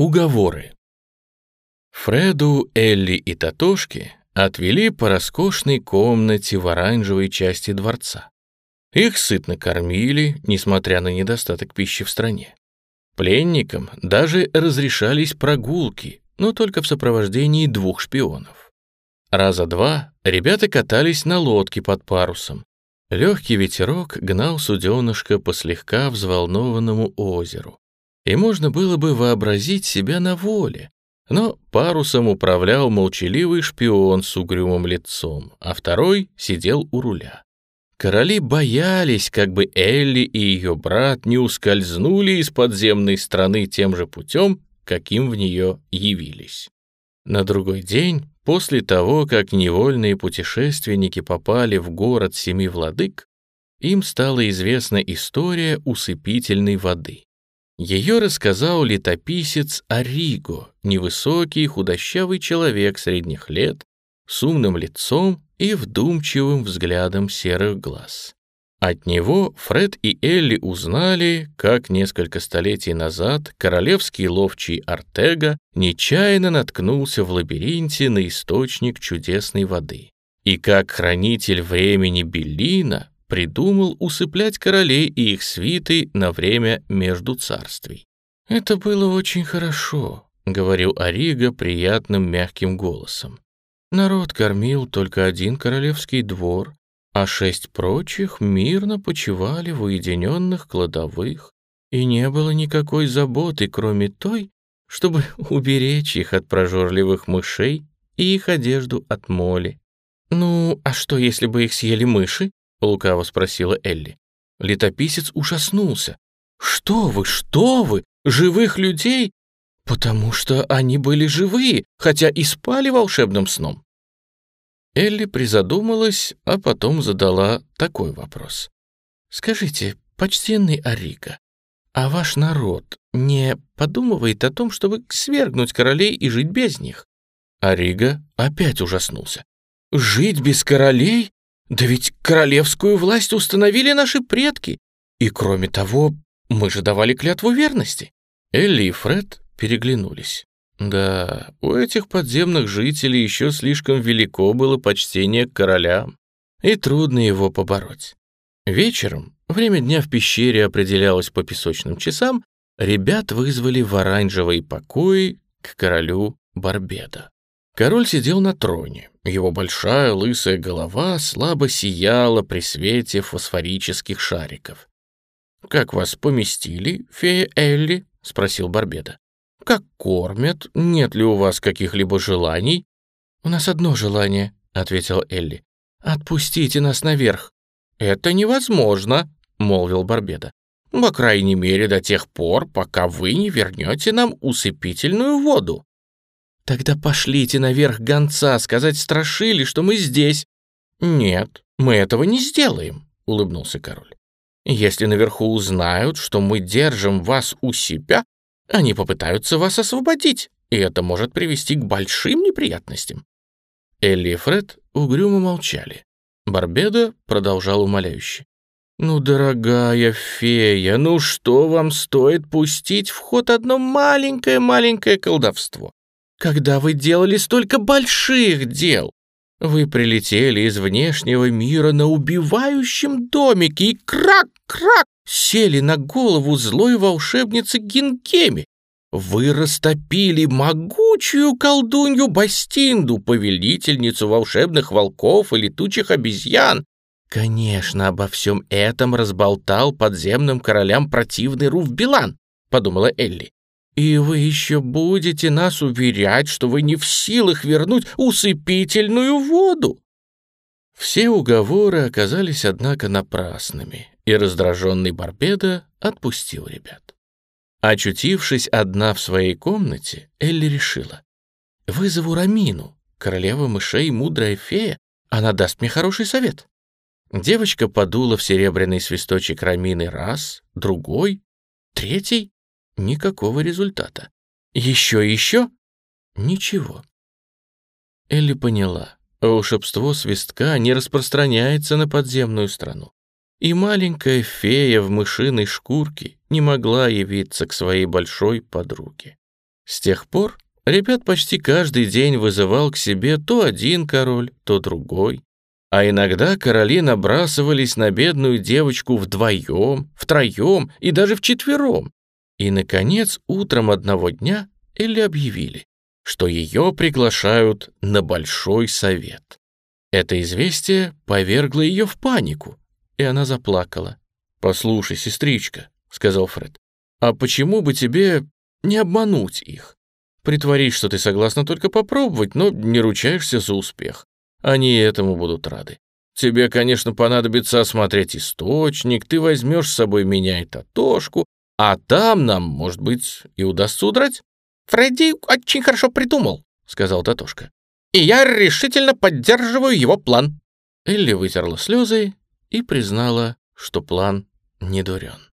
Уговоры. Фреду, Элли и Татошки отвели по роскошной комнате в оранжевой части дворца. Их сытно кормили, несмотря на недостаток пищи в стране. Пленникам даже разрешались прогулки, но только в сопровождении двух шпионов. Раза два ребята катались на лодке под парусом. Легкий ветерок гнал суденышко по слегка взволнованному озеру. И можно было бы вообразить себя на воле, но парусом управлял молчаливый шпион с угрюмым лицом, а второй сидел у руля. Короли боялись, как бы Элли и ее брат не ускользнули из подземной страны тем же путем, каким в нее явились. На другой день, после того, как невольные путешественники попали в город Семи Владык, им стала известна история усыпительной воды. Ее рассказал летописец Ариго, невысокий худощавый человек средних лет, с умным лицом и вдумчивым взглядом серых глаз. От него Фред и Элли узнали, как несколько столетий назад королевский ловчий Артега нечаянно наткнулся в лабиринте на источник чудесной воды, и как хранитель времени Беллина придумал усыплять королей и их свиты на время между царствий. «Это было очень хорошо», — говорил Орига приятным мягким голосом. Народ кормил только один королевский двор, а шесть прочих мирно почивали в уединенных кладовых, и не было никакой заботы, кроме той, чтобы уберечь их от прожорливых мышей и их одежду от моли. «Ну, а что, если бы их съели мыши?» — лукаво спросила Элли. Летописец ужаснулся. «Что вы, что вы? Живых людей? Потому что они были живые, хотя и спали волшебным сном». Элли призадумалась, а потом задала такой вопрос. «Скажите, почтенный Арига, а ваш народ не подумывает о том, чтобы свергнуть королей и жить без них?» Арига опять ужаснулся. «Жить без королей? Да ведь королевскую власть установили наши предки. И кроме того, мы же давали клятву верности. Элли и Фред переглянулись. Да, у этих подземных жителей еще слишком велико было почтение к королям, и трудно его побороть. Вечером, время дня в пещере определялось по песочным часам, ребят вызвали в оранжевые покои к королю Барбеда. Король сидел на троне. Его большая лысая голова слабо сияла при свете фосфорических шариков. «Как вас поместили, фея Элли?» — спросил Барбеда. «Как кормят? Нет ли у вас каких-либо желаний?» «У нас одно желание», — ответила Элли. «Отпустите нас наверх». «Это невозможно», — молвил Барбеда. «По крайней мере, до тех пор, пока вы не вернете нам усыпительную воду». «Тогда пошлите наверх гонца сказать страшили, что мы здесь». «Нет, мы этого не сделаем», — улыбнулся король. «Если наверху узнают, что мы держим вас у себя, они попытаются вас освободить, и это может привести к большим неприятностям». Элли и Фред угрюмо молчали. Барбеда продолжал умоляюще. «Ну, дорогая фея, ну что вам стоит пустить в ход одно маленькое-маленькое колдовство? Когда вы делали столько больших дел. Вы прилетели из внешнего мира на убивающем домике и крак-крак сели на голову злой волшебницы Гинкеми. Вы растопили могучую колдунью Бастинду, повелительницу волшебных волков и летучих обезьян. Конечно, обо всем этом разболтал подземным королям противный Руф Билан, подумала Элли. И вы еще будете нас уверять, что вы не в силах вернуть усыпительную воду. Все уговоры оказались, однако, напрасными, и раздраженный Барбеда отпустил ребят. Очутившись одна в своей комнате, Элли решила. «Вызову Рамину, королева мышей, мудрая фея, она даст мне хороший совет». Девочка подула в серебряный свисточек Рамины раз, другой, третий, Никакого результата. Еще еще? Ничего. Элли поняла, волшебство свистка не распространяется на подземную страну. И маленькая фея в мышиной шкурке не могла явиться к своей большой подруге. С тех пор ребят почти каждый день вызывал к себе то один король, то другой. А иногда короли набрасывались на бедную девочку вдвоем, втроем и даже вчетвером. И, наконец, утром одного дня Элли объявили, что ее приглашают на большой совет. Это известие повергло ее в панику, и она заплакала. «Послушай, сестричка», — сказал Фред, «а почему бы тебе не обмануть их? Притворись, что ты согласна только попробовать, но не ручаешься за успех. Они этому будут рады. Тебе, конечно, понадобится осмотреть источник, ты возьмешь с собой меня и Татошку, а там нам, может быть, и удастся удрать». «Фредди очень хорошо придумал», — сказал Татошка. «И я решительно поддерживаю его план». Элли вытерла слезы и признала, что план не дурен.